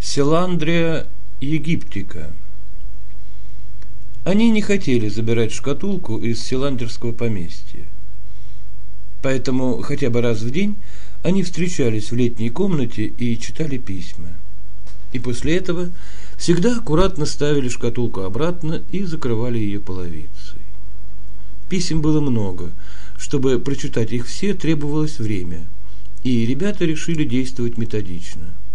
Селандрия египтика. Они не хотели забирать шкатулку из селандерского поместья. Поэтому хотя бы раз в день они встречались в летней комнате и читали письма. И после этого всегда аккуратно ставили шкатулку обратно и закрывали ее половицей. Писем было много. Чтобы прочитать их все, требовалось время. И ребята решили действовать методично –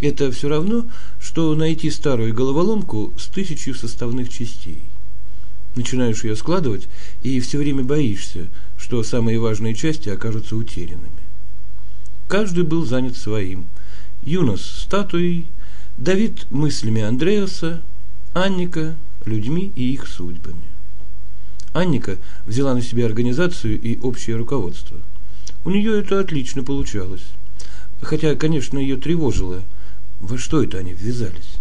это все равно, что найти старую головоломку с тысячью составных частей. Начинаешь ее складывать и все время боишься, что самые важные части окажутся утерянными. Каждый был занят своим. Юнос – статуей, Давид – мыслями Андреаса, Анника – людьми и их судьбами. Анника взяла на себя организацию и общее руководство. У нее это отлично получалось. Хотя, конечно, ее тревожило – во что это они ввязались?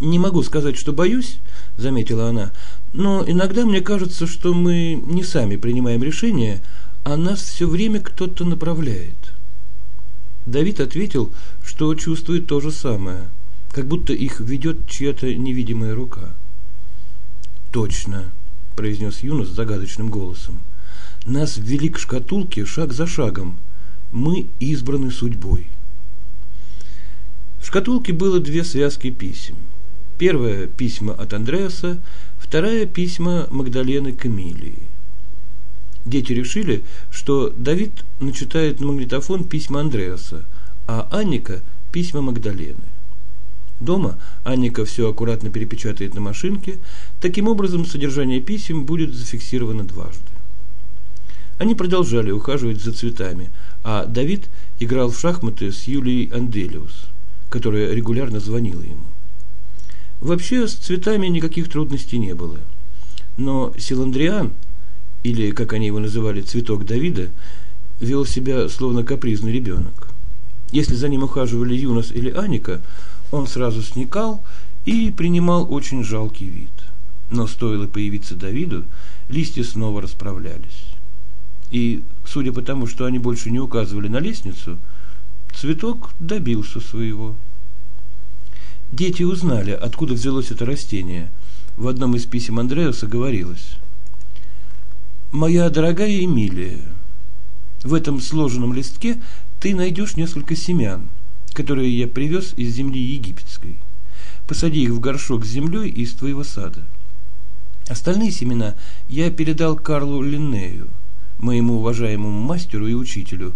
Не могу сказать, что боюсь, заметила она, но иногда мне кажется, что мы не сами принимаем решения, а нас все время кто-то направляет. Давид ответил, что чувствует то же самое, как будто их ведет чья-то невидимая рука. Точно, произнес Юнос загадочным голосом. Нас ввели к шкатулке шаг за шагом. Мы избраны судьбой. В шкатулке было две связки писем. Первое – письма от Андреаса, вторая – письма Магдалены к Эмилии. Дети решили, что Давид начитает на магнитофон письма Андреаса, а Анника – письма Магдалены. Дома Анника все аккуратно перепечатает на машинке, таким образом содержание писем будет зафиксировано дважды. Они продолжали ухаживать за цветами, а Давид играл в шахматы с Юлией Анделиус которая регулярно звонила ему. Вообще с цветами никаких трудностей не было. Но Силандриан, или, как они его называли, цветок Давида, вел себя словно капризный ребенок. Если за ним ухаживали Юнос или Аника, он сразу сникал и принимал очень жалкий вид. Но стоило появиться Давиду, листья снова расправлялись. И, судя по тому, что они больше не указывали на лестницу, Цветок добился своего. Дети узнали, откуда взялось это растение. В одном из писем Андреаса говорилось. «Моя дорогая Эмилия, в этом сложенном листке ты найдешь несколько семян, которые я привез из земли египетской. Посади их в горшок с землей из твоего сада. Остальные семена я передал Карлу Линнею, моему уважаемому мастеру и учителю,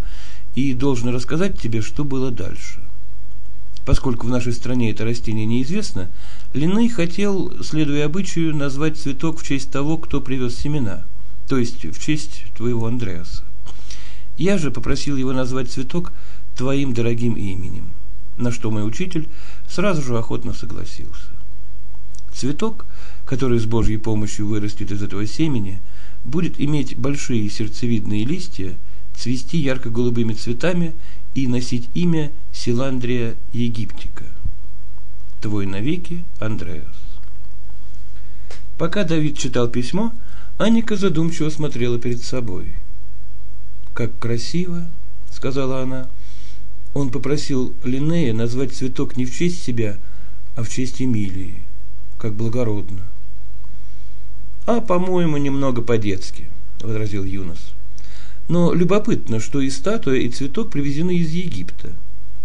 и должен рассказать тебе, что было дальше. Поскольку в нашей стране это растение неизвестно, Линней хотел, следуя обычаю, назвать цветок в честь того, кто привез семена, то есть в честь твоего Андреаса. Я же попросил его назвать цветок твоим дорогим именем, на что мой учитель сразу же охотно согласился. Цветок, который с Божьей помощью вырастет из этого семени, будет иметь большие сердцевидные листья цвести ярко-голубыми цветами и носить имя Силандрия египтика. Твой навеки Андреас. Пока Давид читал письмо, Аника задумчиво смотрела перед собой. «Как красиво!» — сказала она. Он попросил Линнея назвать цветок не в честь себя, а в честь Эмилии. Как благородно. «А, по-моему, немного по-детски», — возразил Юнос. Но любопытно, что и статуя, и цветок привезены из Египта.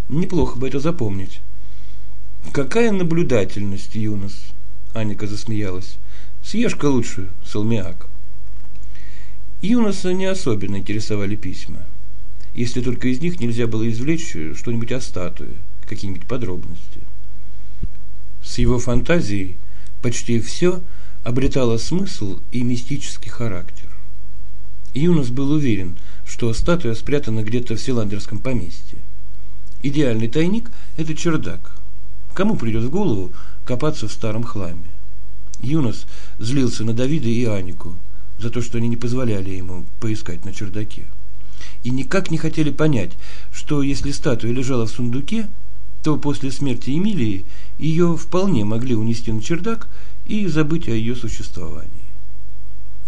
Неплохо бы это запомнить. Какая наблюдательность, Юнос, Аника засмеялась. Съешь-ка лучше, салмиак. Юноса не особенно интересовали письма, если только из них нельзя было извлечь что-нибудь о статуе, какие-нибудь подробности. С его фантазией почти все обретало смысл и мистический характер. Юнос был уверен, что статуя спрятана где-то в Силандерском поместье. Идеальный тайник – это чердак. Кому придет в голову копаться в старом хламе? Юнос злился на Давида и Анику за то, что они не позволяли ему поискать на чердаке. И никак не хотели понять, что если статуя лежала в сундуке, то после смерти Эмилии ее вполне могли унести на чердак и забыть о ее существовании.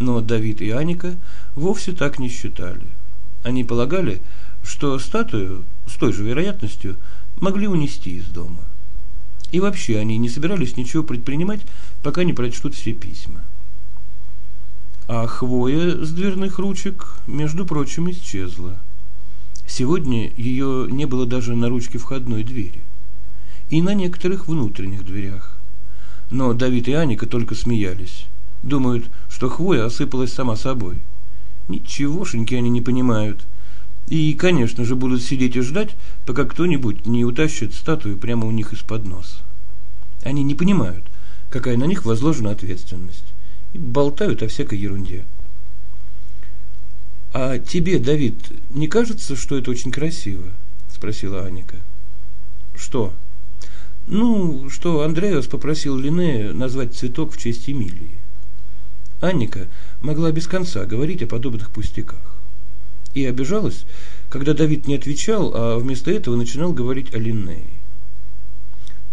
Но Давид и Аника вовсе так не считали. Они полагали, что статую с той же вероятностью могли унести из дома. И вообще они не собирались ничего предпринимать, пока не прочтут все письма. А хвоя с дверных ручек, между прочим, исчезла. Сегодня ее не было даже на ручке входной двери. И на некоторых внутренних дверях. Но Давид и Аника только смеялись. Думают, что хвоя осыпалась сама собой. Ничегошеньки они не понимают. И, конечно же, будут сидеть и ждать, пока кто-нибудь не утащит статую прямо у них из-под носа. Они не понимают, какая на них возложена ответственность, и болтают о всякой ерунде. «А тебе, Давид, не кажется, что это очень красиво?» – спросила Аника. «Что?» «Ну, что Андреас попросил Линнея назвать цветок в честь Эмилии. Анника могла без конца говорить о подобных пустяках. И обижалась, когда Давид не отвечал, а вместо этого начинал говорить о Линнее.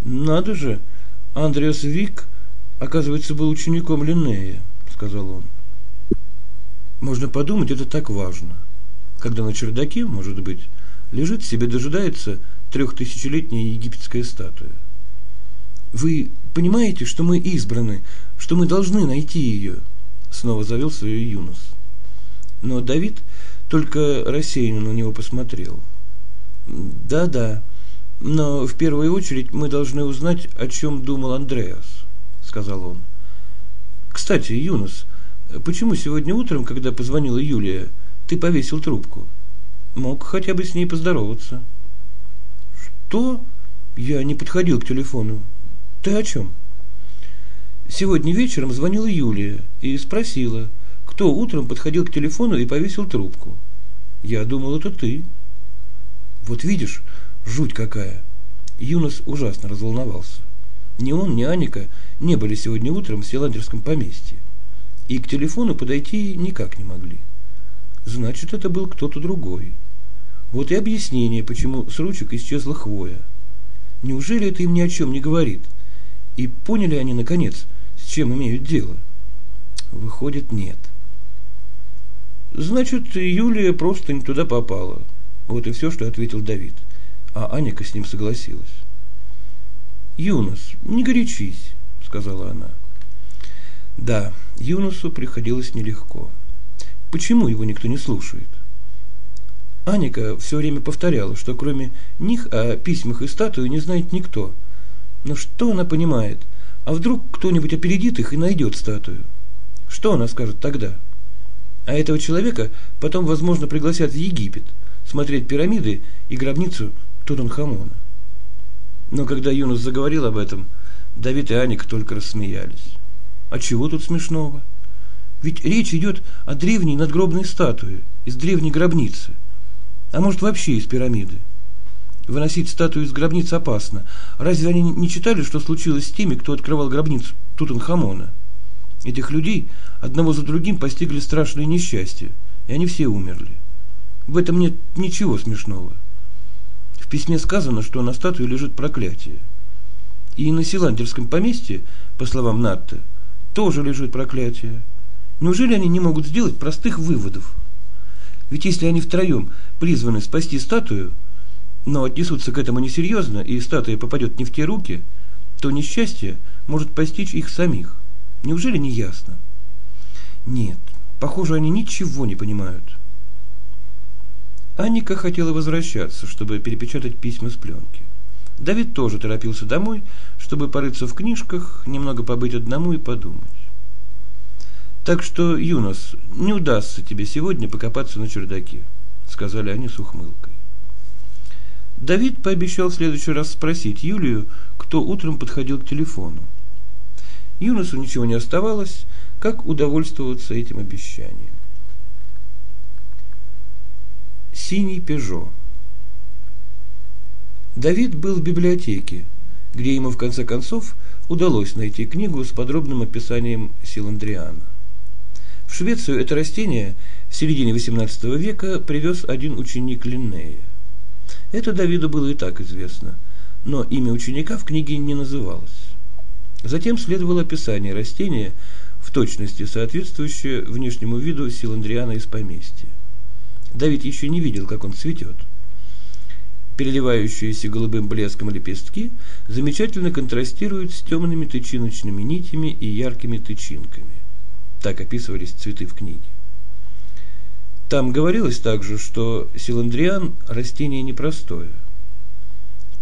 «Надо же, Андреас Вик, оказывается, был учеником Линнея», — сказал он. «Можно подумать, это так важно. Когда на чердаке, может быть, лежит себе, дожидается трехтысячелетняя египетская статуя. Вы понимаете, что мы избраны, что мы должны найти ее?» Снова завел свою Юнус. Но Давид только рассеянно на него посмотрел. «Да-да, но в первую очередь мы должны узнать, о чем думал Андреас», — сказал он. «Кстати, Юнус, почему сегодня утром, когда позвонила Юлия, ты повесил трубку? Мог хотя бы с ней поздороваться». «Что? Я не подходил к телефону. Ты о чем?» Сегодня вечером звонила Юлия и спросила, кто утром подходил к телефону и повесил трубку. Я думал, это ты. Вот видишь, жуть какая. Юнос ужасно разволновался. Ни он, ни Аника не были сегодня утром в Селандерском поместье. И к телефону подойти никак не могли. Значит, это был кто-то другой. Вот и объяснение, почему с ручек исчезла хвоя. Неужели это им ни о чем не говорит? И поняли они, наконец, чем имеют дело? Выходит, нет. Значит, Юлия просто не туда попала. Вот и все, что ответил Давид. А Аника с ним согласилась. «Юнос, не горячись», — сказала она. Да, Юносу приходилось нелегко. Почему его никто не слушает? Аника все время повторяла, что кроме них о письмах и статуе не знает никто. Но что она понимает? А вдруг кто-нибудь опередит их и найдет статую? Что она скажет тогда? А этого человека потом, возможно, пригласят в Египет смотреть пирамиды и гробницу Тутанхамона. Но когда Юнус заговорил об этом, Давид и Аник только рассмеялись. А чего тут смешного? Ведь речь идет о древней надгробной статуе из древней гробницы. А может вообще из пирамиды. Выносить статую из гробницы опасно. Разве они не читали, что случилось с теми, кто открывал гробницу Тутанхамона? Этих людей одного за другим постигли страшные несчастья, и они все умерли. В этом нет ничего смешного. В письме сказано, что на статуе лежит проклятие. И на Силандерском поместье, по словам Натта, тоже лежит проклятие. Неужели они не могут сделать простых выводов? Ведь если они втроем призваны спасти статую, но отнесутся к этому несерьезно, и статуя попадет не в те руки, то несчастье может постичь их самих. Неужели не ясно? Нет, похоже, они ничего не понимают. Анника хотела возвращаться, чтобы перепечатать письма с пленки. Давид тоже торопился домой, чтобы порыться в книжках, немного побыть одному и подумать. Так что, Юнос, не удастся тебе сегодня покопаться на чердаке, сказали они с ухмылкой. Давид пообещал в следующий раз спросить Юлию, кто утром подходил к телефону. Юносу ничего не оставалось, как удовольствоваться этим обещанием. Синий Пежо Давид был в библиотеке, где ему в конце концов удалось найти книгу с подробным описанием силандриана. В Швецию это растение в середине XVIII века привез один ученик Линнея. Это Давиду было и так известно, но имя ученика в книге не называлось. Затем следовало описание растения, в точности соответствующее внешнему виду силандриана из поместья. Давид еще не видел, как он цветет. Переливающиеся голубым блеском лепестки замечательно контрастируют с темными тычиночными нитями и яркими тычинками. Так описывались цветы в книге. Там говорилось также, что силандриан – растение непростое.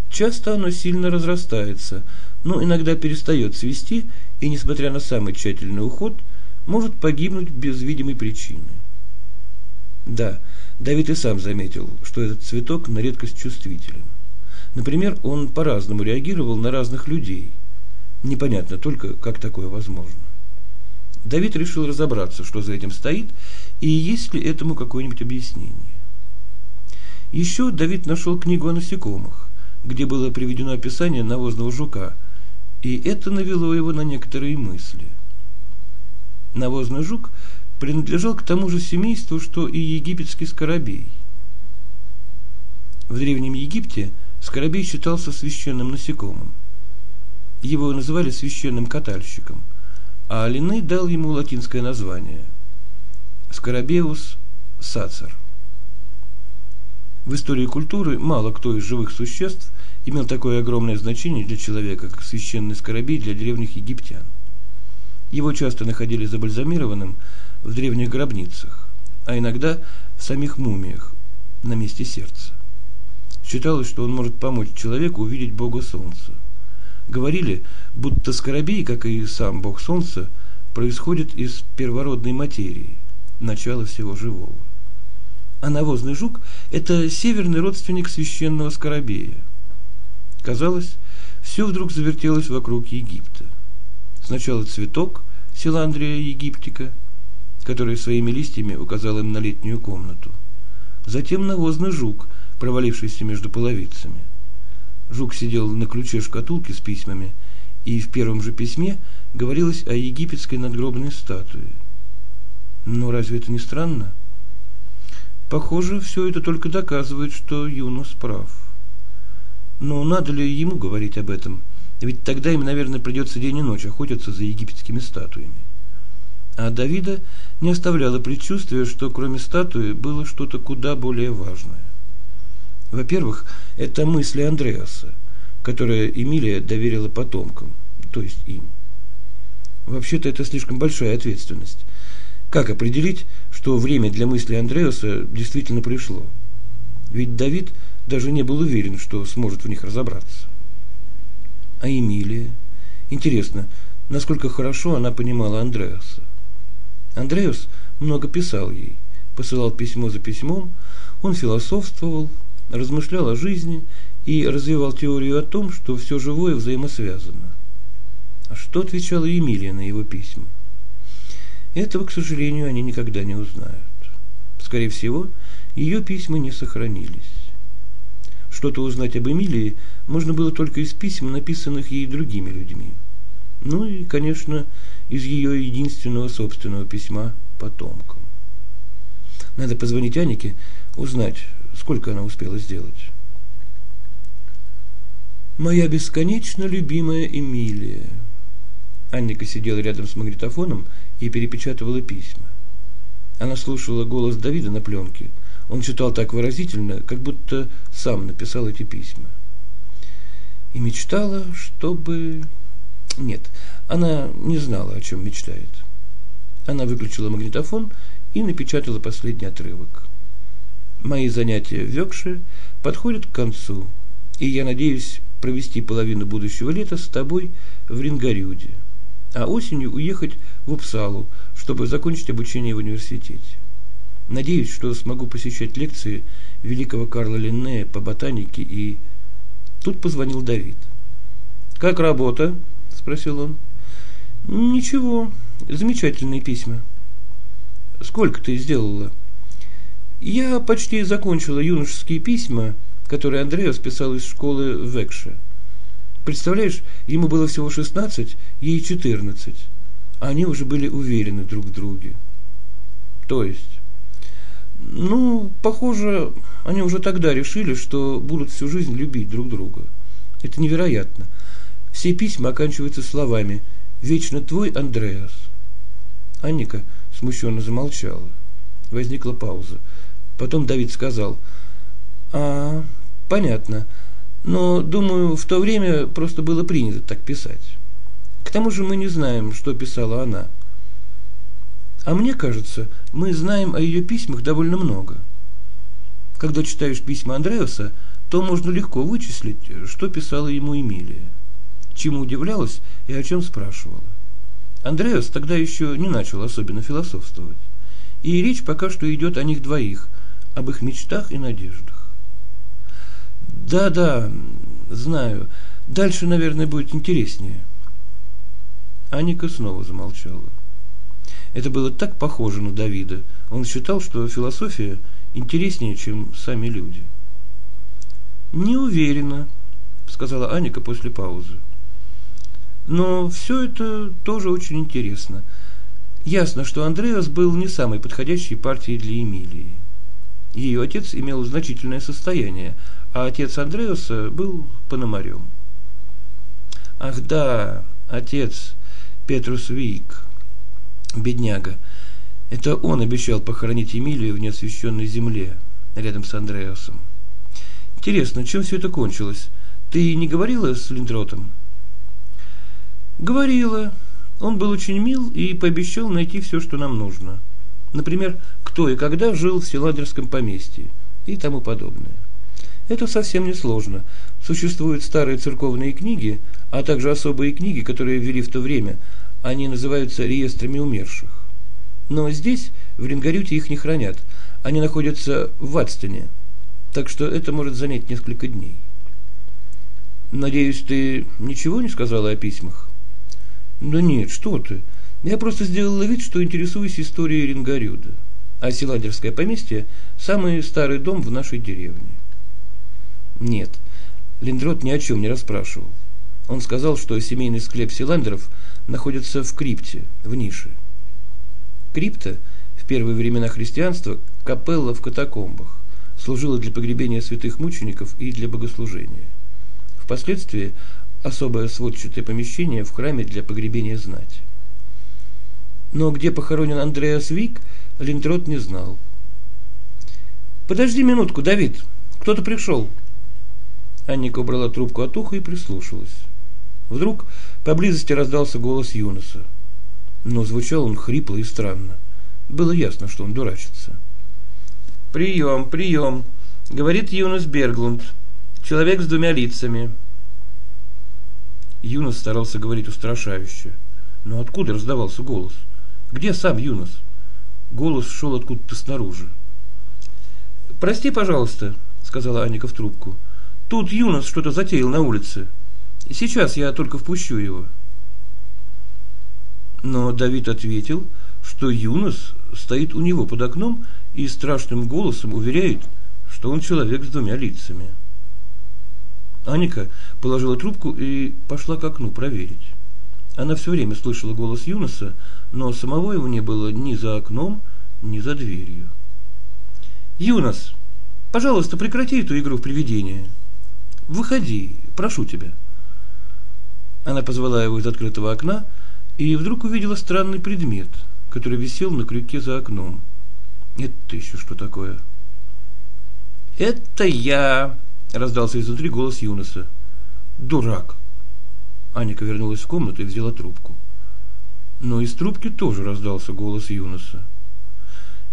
Часто оно сильно разрастается, но иногда перестает цвести и, несмотря на самый тщательный уход, может погибнуть без видимой причины. Да, Давид и сам заметил, что этот цветок на редкость чувствителен. Например, он по-разному реагировал на разных людей. Непонятно только, как такое возможно. Давид решил разобраться, что за этим стоит, и есть ли этому какое-нибудь объяснение. Еще Давид нашел книгу о насекомых, где было приведено описание навозного жука, и это навело его на некоторые мысли. Навозный жук – принадлежал к тому же семейству, что и египетский скоробей. В Древнем Египте скоробей считался священным насекомым. Его называли священным катальщиком, а Линей дал ему латинское название – Скоробеус сацер. В истории культуры мало кто из живых существ имел такое огромное значение для человека, как священный скоробей для древних египтян. Его часто находили забальзамированным – в древних гробницах, а иногда в самих мумиях на месте сердца. Считалось, что он может помочь человеку увидеть Бога Солнца. Говорили, будто скоробей, как и сам Бог Солнца, происходит из первородной материи, начала всего живого. А навозный жук – это северный родственник священного скоробея. Казалось, все вдруг завертелось вокруг Египта. Сначала цветок, Силандрия египтика – который своими листьями указал им на летнюю комнату. Затем навозный жук, провалившийся между половицами. Жук сидел на ключе шкатулки с письмами, и в первом же письме говорилось о египетской надгробной статуе. Но разве это не странно? Похоже, все это только доказывает, что Юнус прав. Но надо ли ему говорить об этом? Ведь тогда им, наверное, придется день и ночь охотиться за египетскими статуями. А Давида не оставляло предчувствия, что кроме статуи было что-то куда более важное. Во-первых, это мысли Андреаса, которые Эмилия доверила потомкам, то есть им. Вообще-то это слишком большая ответственность. Как определить, что время для мысли Андреаса действительно пришло? Ведь Давид даже не был уверен, что сможет в них разобраться. А Эмилия? Интересно, насколько хорошо она понимала Андреаса? Андреус много писал ей, посылал письмо за письмом, он философствовал, размышлял о жизни и развивал теорию о том, что все живое взаимосвязано. А что отвечала Емилия на его письма? Этого, к сожалению, они никогда не узнают. Скорее всего, ее письма не сохранились. Что-то узнать об Эмилии можно было только из писем, написанных ей другими людьми. Ну и, конечно, из ее единственного собственного письма потомкам. Надо позвонить Анике, узнать, сколько она успела сделать. Моя бесконечно любимая Эмилия. Анника сидела рядом с магнитофоном и перепечатывала письма. Она слушала голос Давида на пленке. Он читал так выразительно, как будто сам написал эти письма. И мечтала, чтобы... Нет, она не знала, о чем мечтает. Она выключила магнитофон и напечатала последний отрывок. Мои занятия в Векше подходят к концу, и я надеюсь провести половину будущего лета с тобой в Рингарюде, а осенью уехать в Упсалу, чтобы закончить обучение в университете. Надеюсь, что смогу посещать лекции великого Карла Линнея по ботанике и... Тут позвонил Давид. «Как работа?» – спросил он. Ничего, замечательные письма. Сколько ты сделала? Я почти закончила юношеские письма, которые Андреас писал из школы в Экше. Представляешь, ему было всего 16, ей 14. А они уже были уверены друг в друге. То есть? Ну, похоже, они уже тогда решили, что будут всю жизнь любить друг друга. Это невероятно. Все письма оканчиваются словами – Вечно твой Андреас. Анника смущенно замолчала. Возникла пауза. Потом Давид сказал, а Понятно. Но, думаю, в то время просто было принято так писать. К тому же мы не знаем, что писала она. А мне кажется, мы знаем о ее письмах довольно много. Когда читаешь письма Андреаса, то можно легко вычислить, что писала ему Эмилия, чему удивлялась и о чем спрашивала. Андреас тогда еще не начал особенно философствовать. И речь пока что идет о них двоих, об их мечтах и надеждах. Да-да, знаю. Дальше, наверное, будет интереснее. Аника снова замолчала. Это было так похоже на Давида. Он считал, что философия интереснее, чем сами люди. «Не уверена», — сказала Аника после паузы. «Но все это тоже очень интересно. Ясно, что Андреас был не самой подходящей партией для Эмилии. Ее отец имел значительное состояние, а отец Андреаса был пономарем. Ах да, отец Петрус Вик, бедняга. Это он обещал похоронить Эмилию в неосвященной земле, рядом с Андреасом. Интересно, чем все это кончилось? Ты не говорила с Линдротом? Говорила. Он был очень мил и пообещал найти все, что нам нужно. Например, кто и когда жил в Селандерском поместье и тому подобное. Это совсем не сложно. Существуют старые церковные книги, а также особые книги, которые ввели в то время. Они называются реестрами умерших. Но здесь, в Рингарюте, их не хранят. Они находятся в Адстоне. Так что это может занять несколько дней. Надеюсь, ты ничего не сказала о письмах? Да нет, что ты. Я просто сделала вид, что интересуюсь историей Рингарюда. А Силадерское поместье – самый старый дом в нашей деревне. Нет, Линдрот ни о чем не расспрашивал. Он сказал, что семейный склеп Силандеров находится в крипте, в нише. Крипта в первые времена христианства – капелла в катакомбах, служила для погребения святых мучеников и для богослужения. Впоследствии особое сводчатое помещение в храме для погребения знати. Но где похоронен Андреас Вик, Линдрот не знал. «Подожди минутку, Давид, кто-то пришел», Анника убрала трубку от уха и прислушалась. Вдруг поблизости раздался голос Юноса. Но звучал он хрипло и странно. Было ясно, что он дурачится. «Прием, прием!» — говорит Юнос Берглунд. «Человек с двумя лицами». Юнос старался говорить устрашающе. Но откуда раздавался голос? Где сам Юнос? Голос шел откуда-то снаружи. «Прости, пожалуйста», — сказала Аника в трубку. Тут Юнос что-то затеял на улице. Сейчас я только впущу его. Но Давид ответил, что Юнос стоит у него под окном и страшным голосом уверяет, что он человек с двумя лицами. Аника положила трубку и пошла к окну проверить. Она все время слышала голос Юноса, но самого его не было ни за окном, ни за дверью. «Юнос, пожалуйста, прекрати эту игру в привидения», Выходи, прошу тебя. Она позвала его из открытого окна и вдруг увидела странный предмет, который висел на крюке за окном. Это еще что такое? Это я, раздался изнутри голос Юноса. Дурак. Аника вернулась в комнату и взяла трубку. Но из трубки тоже раздался голос Юноса.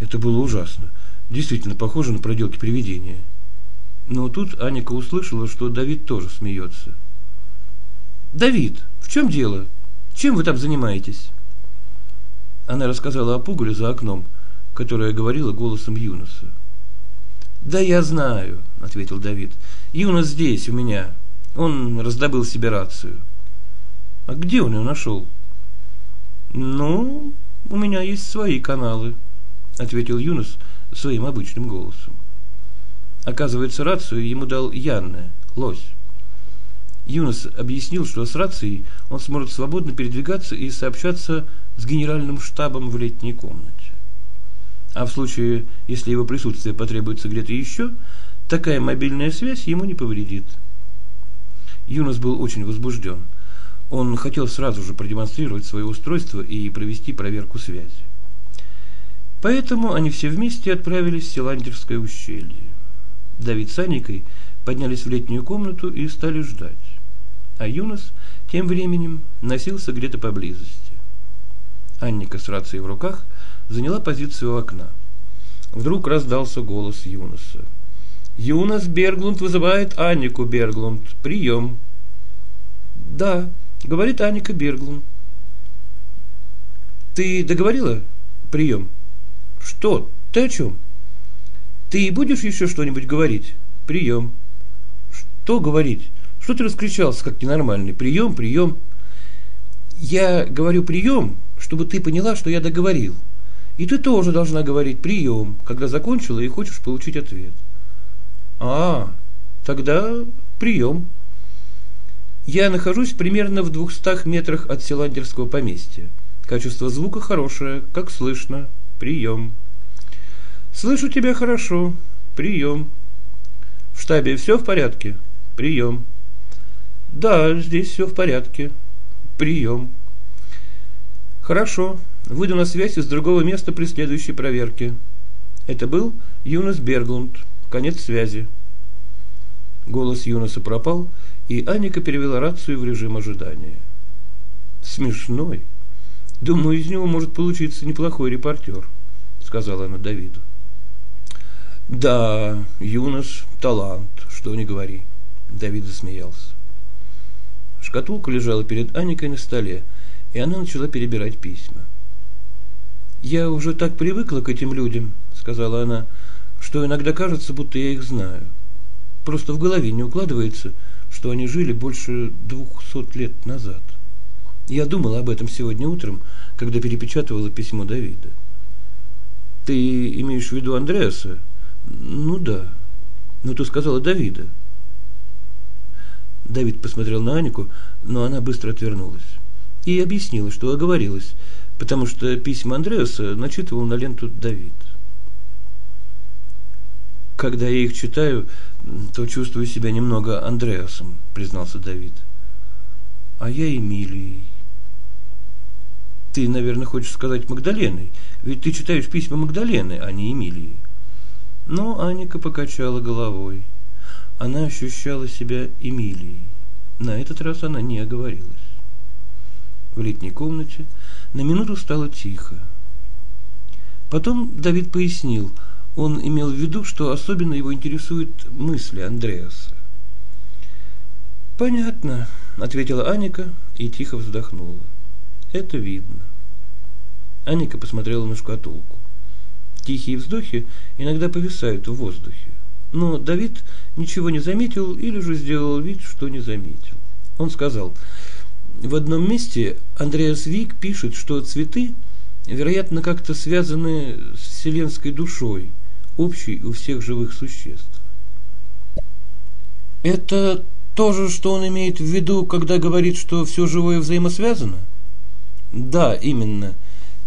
Это было ужасно. Действительно похоже на проделки привидения. Но тут Аника услышала, что Давид тоже смеется. «Давид, в чем дело? Чем вы там занимаетесь?» Она рассказала о пугале за окном, которая говорила голосом Юноса. «Да я знаю», — ответил Давид. «Юнос здесь, у меня. Он раздобыл себе рацию». «А где он ее нашел?» «Ну, у меня есть свои каналы», — ответил Юнос своим обычным голосом. Оказывается, рацию ему дал Янне, лось. Юнос объяснил, что с рацией он сможет свободно передвигаться и сообщаться с генеральным штабом в летней комнате. А в случае, если его присутствие потребуется где-то еще, такая мобильная связь ему не повредит. Юнос был очень возбужден. Он хотел сразу же продемонстрировать свое устройство и провести проверку связи. Поэтому они все вместе отправились в Селандерское ущелье. Давид с Аникой поднялись в летнюю комнату и стали ждать. А Юнос тем временем носился где-то поблизости. Анника с рацией в руках заняла позицию у окна. Вдруг раздался голос Юноса. «Юнос Берглунд вызывает Аннику Берглунд. Прием!» «Да», — говорит Анника Берглунд. «Ты договорила прием?» «Что? Ты о чем?» «Ты будешь еще что-нибудь говорить?» «Прием». «Что говорить? Что ты раскричался, как ненормальный? Прием, прием». «Я говорю прием, чтобы ты поняла, что я договорил. И ты тоже должна говорить прием, когда закончила и хочешь получить ответ. А, тогда прием. Я нахожусь примерно в двухстах метрах от Селандерского поместья. Качество звука хорошее, как слышно. Прием. Слышу тебя хорошо. Прием. В штабе все в порядке? Прием. Да, здесь все в порядке. Прием. Хорошо. Выйду на связь из другого места при следующей проверке. Это был Юнос Берглунд. Конец связи. Голос Юноса пропал, и Аника перевела рацию в режим ожидания. Смешной. Думаю, из него может получиться неплохой репортер, сказала она Давиду. Да, Юнос талант, что не говори. Давид засмеялся. Шкатулка лежала перед Аникой на столе, и она начала перебирать письма. «Я уже так привыкла к этим людям», — сказала она, — «что иногда кажется, будто я их знаю. Просто в голове не укладывается, что они жили больше двухсот лет назад. Я думала об этом сегодня утром, когда перепечатывала письмо Давида». «Ты имеешь в виду Андреаса?» «Ну да. Но ты сказала Давида». Давид посмотрел на Анику, но она быстро отвернулась и объяснила, что оговорилась, потому что письма Андреаса начитывал на ленту Давид. Когда я их читаю, то чувствую себя немного Андреасом, признался Давид. А я Эмилией. Ты, наверное, хочешь сказать Магдаленой, ведь ты читаешь письма Магдалены, а не Эмилии. Но Аника покачала головой. Она ощущала себя Эмилией. На этот раз она не оговорилась. В летней комнате на минуту стало тихо. Потом Давид пояснил, он имел в виду, что особенно его интересуют мысли Андреаса. «Понятно», — ответила Аника и тихо вздохнула. «Это видно». Аника посмотрела на шкатулку. Тихие вздохи иногда повисают в воздухе. Но Давид ничего не заметил или же сделал вид, что не заметил. Он сказал, в одном месте Андреас Вик пишет, что цветы, вероятно, как-то связаны с вселенской душой, общей у всех живых существ. Это то же, что он имеет в виду, когда говорит, что все живое взаимосвязано? Да, именно.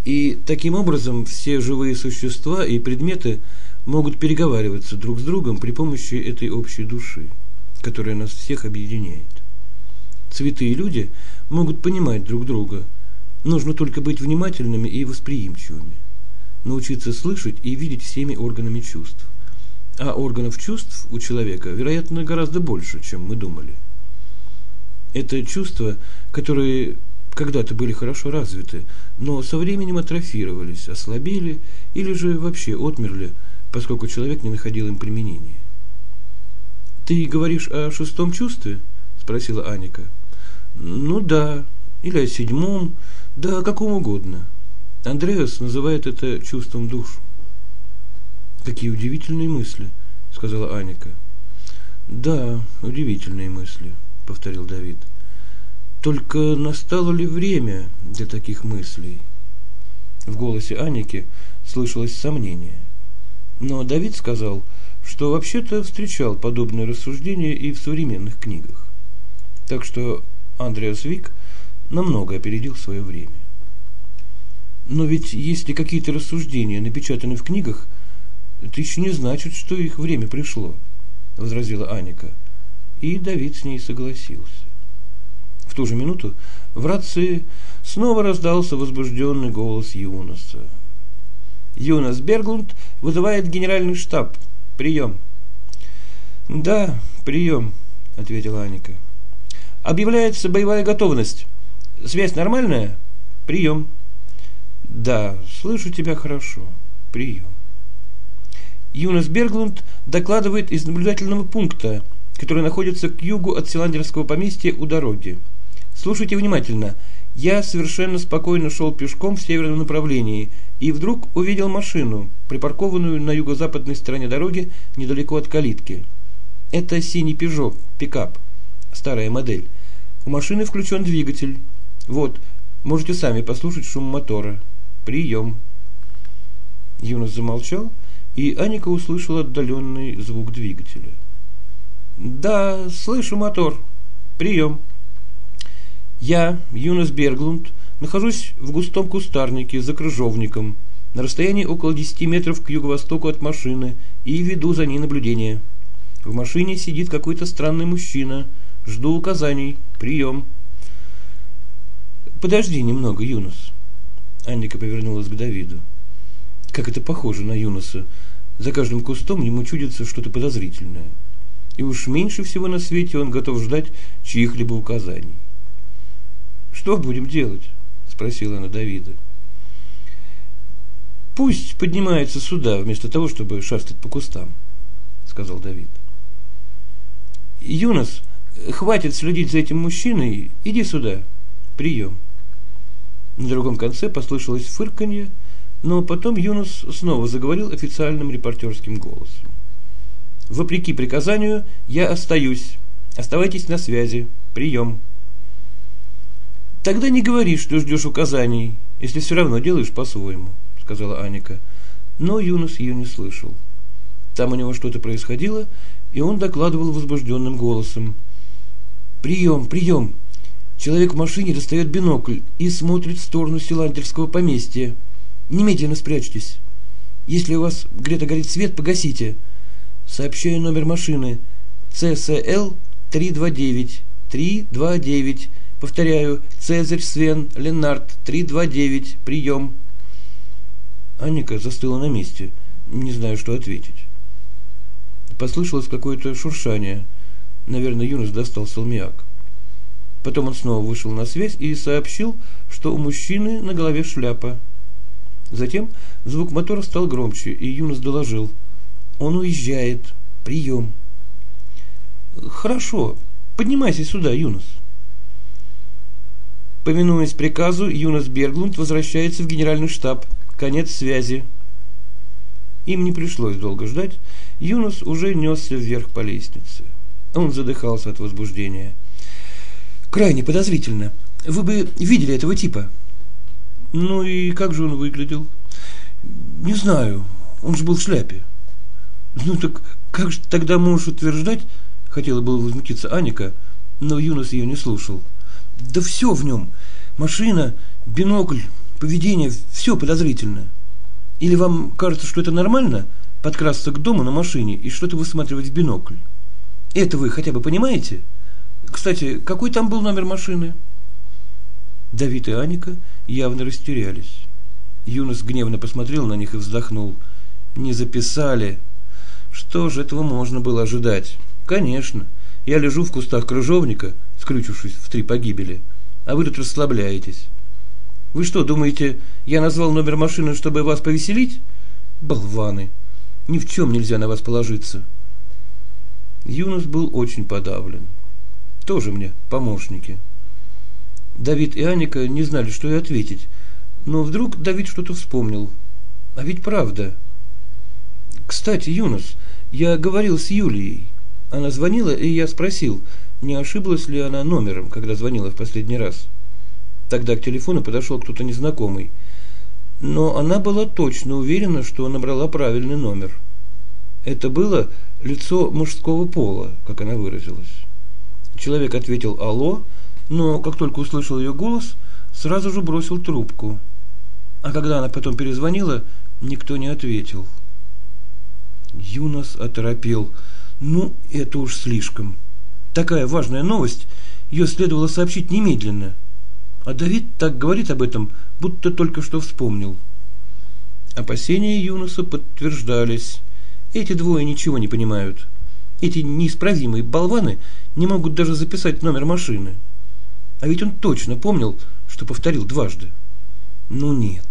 И таким образом все живые существа и предметы могут переговариваться друг с другом при помощи этой общей души, которая нас всех объединяет. Цветы и люди могут понимать друг друга. Нужно только быть внимательными и восприимчивыми. Научиться слышать и видеть всеми органами чувств. А органов чувств у человека, вероятно, гораздо больше, чем мы думали. Это чувства, которые когда-то были хорошо развиты, но со временем атрофировались, ослабели или же вообще отмерли, поскольку человек не находил им применения. «Ты говоришь о шестом чувстве?» – спросила Аника. Ну да, или о седьмом, да о каком угодно. Андреас называет это чувством душ. Какие удивительные мысли, сказала Аника. Да, удивительные мысли, повторил Давид. Только настало ли время для таких мыслей? В голосе Аники слышалось сомнение. Но Давид сказал, что вообще-то встречал подобные рассуждения и в современных книгах. Так что Андреас Вик намного опередил свое время. Но ведь если какие-то рассуждения напечатаны в книгах, это еще не значит, что их время пришло, возразила Аника. И Давид с ней согласился. Ту же минуту в рации снова раздался возбужденный голос Юноса. Юнос Берглунд вызывает генеральный штаб. Прием. Да, прием, ответила Аника. Объявляется боевая готовность. Связь нормальная? Прием. Да, слышу тебя хорошо. Прием. Юнас Берглунд докладывает из наблюдательного пункта, который находится к югу от Силандерского поместья у дороги. Слушайте внимательно. Я совершенно спокойно шел пешком в северном направлении и вдруг увидел машину, припаркованную на юго-западной стороне дороги недалеко от калитки. Это синий Пежо, пикап, старая модель. У машины включен двигатель. Вот, можете сами послушать шум мотора. Прием. Юнос замолчал, и Аника услышала отдаленный звук двигателя. «Да, слышу мотор. Прием». Я, Юнос Берглунд, нахожусь в густом кустарнике за крыжовником, на расстоянии около 10 метров к юго-востоку от машины и веду за ней наблюдение. В машине сидит какой-то странный мужчина. Жду указаний. Прием. Подожди немного, Юнос. Анника повернулась к Давиду. Как это похоже на Юноса. За каждым кустом ему чудится что-то подозрительное. И уж меньше всего на свете он готов ждать чьих-либо указаний. Что будем делать? Спросила она Давида. Пусть поднимается сюда, вместо того, чтобы шастать по кустам, сказал Давид. Юнос, хватит следить за этим мужчиной, иди сюда. Прием. На другом конце послышалось фырканье, но потом Юнос снова заговорил официальным репортерским голосом. Вопреки приказанию, я остаюсь. Оставайтесь на связи. Прием. Тогда не говори, что ждешь указаний, если все равно делаешь по-своему, сказала Аника. Но Юнос ее не слышал. Там у него что-то происходило, и он докладывал возбужденным голосом. «Прием, прием! Человек в машине достает бинокль и смотрит в сторону Силантерского поместья. Немедленно спрячьтесь. Если у вас где-то горит свет, погасите. Сообщаю номер машины. ЦСЛ 329. 329. Повторяю, Цезарь Свен Ленард 329. Прием. Анника застыла на месте, не знаю, что ответить. Послышалось какое-то шуршание. Наверное, Юнус достал салмиак. Потом он снова вышел на связь и сообщил, что у мужчины на голове шляпа. Затем звук мотора стал громче, и Юнус доложил. «Он уезжает. Прием». «Хорошо. Поднимайся сюда, Юнус». Повинуясь приказу, Юнус Берглунд возвращается в генеральный штаб. Конец связи. Им не пришлось долго ждать. Юнус уже несся вверх по лестнице. Он задыхался от возбуждения. «Крайне подозрительно. Вы бы видели этого типа?» «Ну и как же он выглядел?» «Не знаю. Он же был в шляпе». «Ну так как же тогда можешь утверждать?» Хотела было возмутиться Аника, но Юнус ее не слушал. «Да все в нем. Машина, бинокль, поведение, все подозрительно. Или вам кажется, что это нормально, подкрасться к дому на машине и что-то высматривать в бинокль? Это вы хотя бы понимаете? Кстати, какой там был номер машины? Давид и Аника явно растерялись. Юнос гневно посмотрел на них и вздохнул. Не записали. Что же этого можно было ожидать? Конечно. Я лежу в кустах крыжовника, скрючившись в три погибели, а вы тут расслабляетесь. Вы что, думаете, я назвал номер машины, чтобы вас повеселить? Болваны. Ни в чем нельзя на вас положиться. Юнус был очень подавлен. Тоже мне помощники. Давид и Аника не знали, что и ответить. Но вдруг Давид что-то вспомнил. А ведь правда. Кстати, Юнус, я говорил с Юлией. Она звонила, и я спросил, не ошиблась ли она номером, когда звонила в последний раз. Тогда к телефону подошел кто-то незнакомый. Но она была точно уверена, что набрала правильный номер. Это было лицо мужского пола, как она выразилась. Человек ответил «Алло», но как только услышал ее голос, сразу же бросил трубку. А когда она потом перезвонила, никто не ответил. Юнос оторопел. Ну, это уж слишком. Такая важная новость, ее следовало сообщить немедленно. А Давид так говорит об этом, будто только что вспомнил. Опасения Юноса подтверждались. Эти двое ничего не понимают. Эти неисправимые болваны не могут даже записать номер машины. А ведь он точно помнил, что повторил дважды. Ну нет.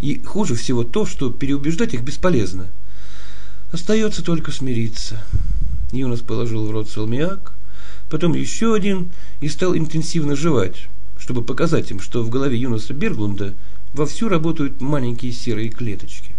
И хуже всего то, что переубеждать их бесполезно. Остается только смириться. Юнос положил в рот салмиак, потом еще один и стал интенсивно жевать, чтобы показать им, что в голове Юноса Берглунда вовсю работают маленькие серые клеточки.